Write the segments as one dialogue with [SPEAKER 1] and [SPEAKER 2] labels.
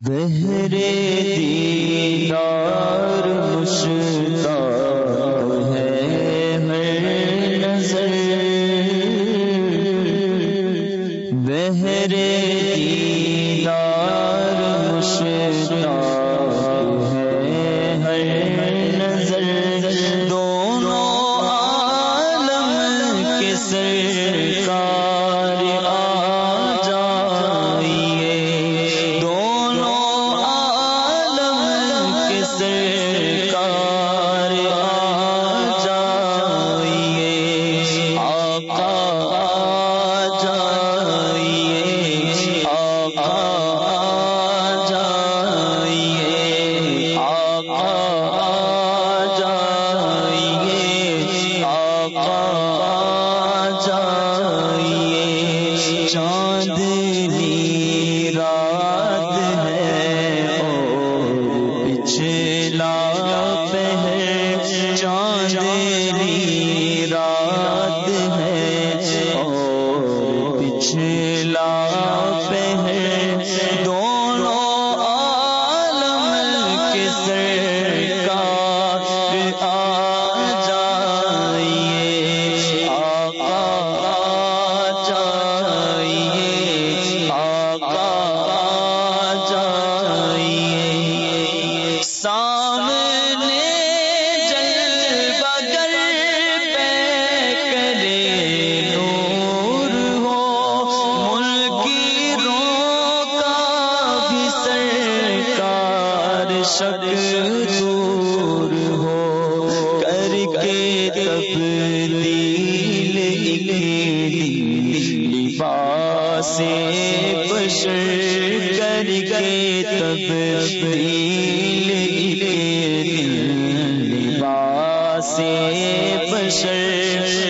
[SPEAKER 1] دہرے دینا شک دور ہو۔ کر کے تبدیل لباس بشر۔ کر کے تبدیل لباس بشر۔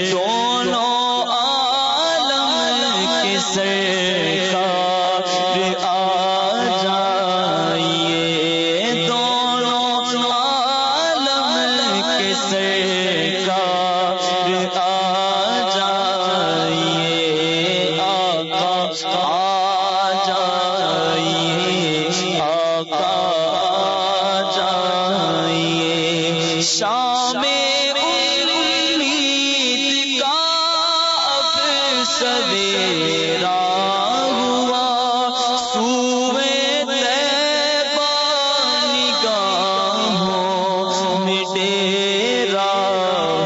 [SPEAKER 1] تیرا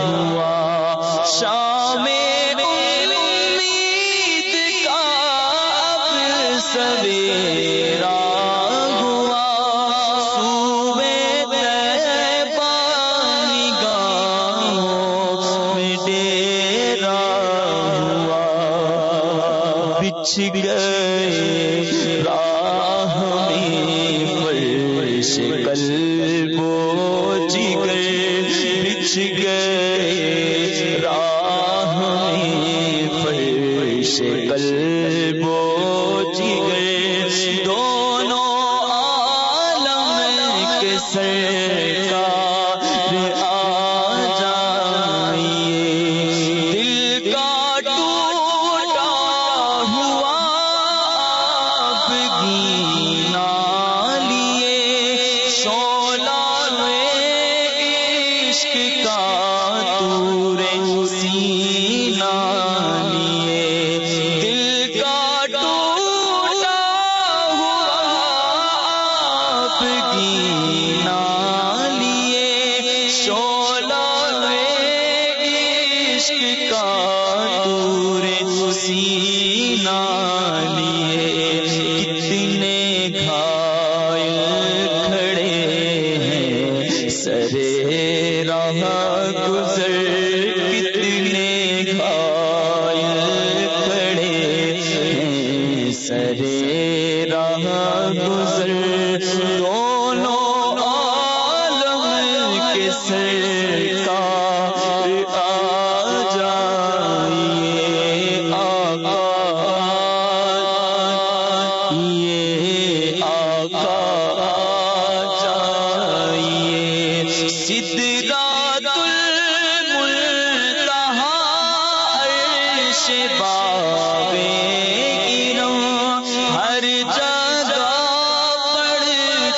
[SPEAKER 1] ہوا، شام امید کا اب سویرا ہوا سوے پانی میں ڈیرا ہوا۔ بچھ گئے راہ میں شکل سے کھڑے ہیں سرے راہ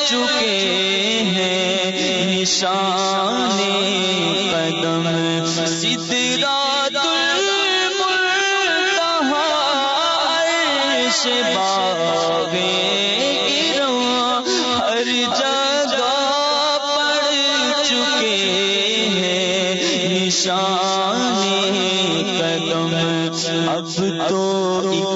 [SPEAKER 1] چکے ہیں نشان قدم سدرات عرش باغ گرم ہر چکے ہیں نشان قدم اب تو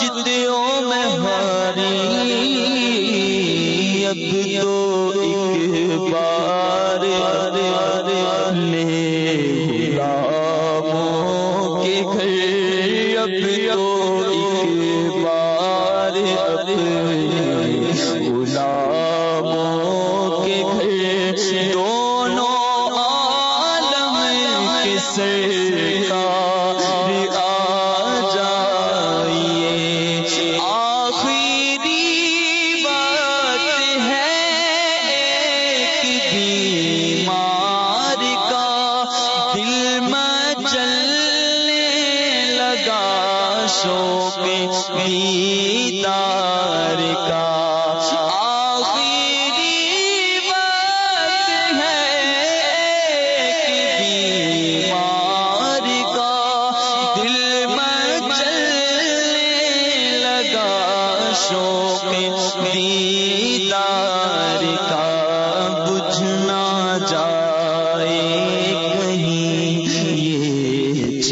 [SPEAKER 1] جتوں میں ہاری اب تو ایک بار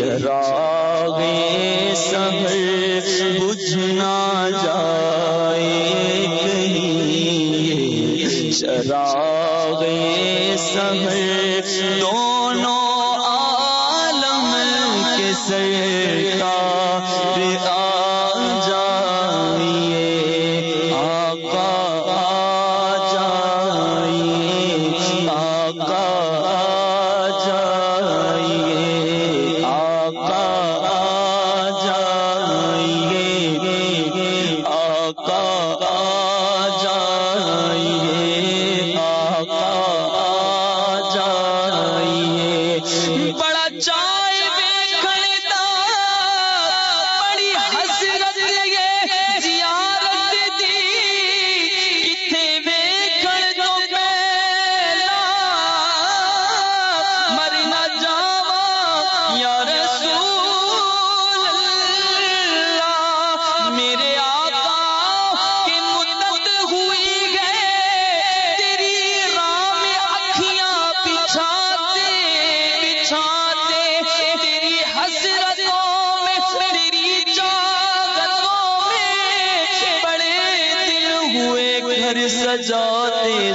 [SPEAKER 1] چراغ سحر بجھنا دونوں عالم کے سر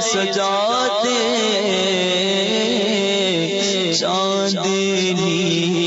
[SPEAKER 1] سجاتے سجاتے چاندنی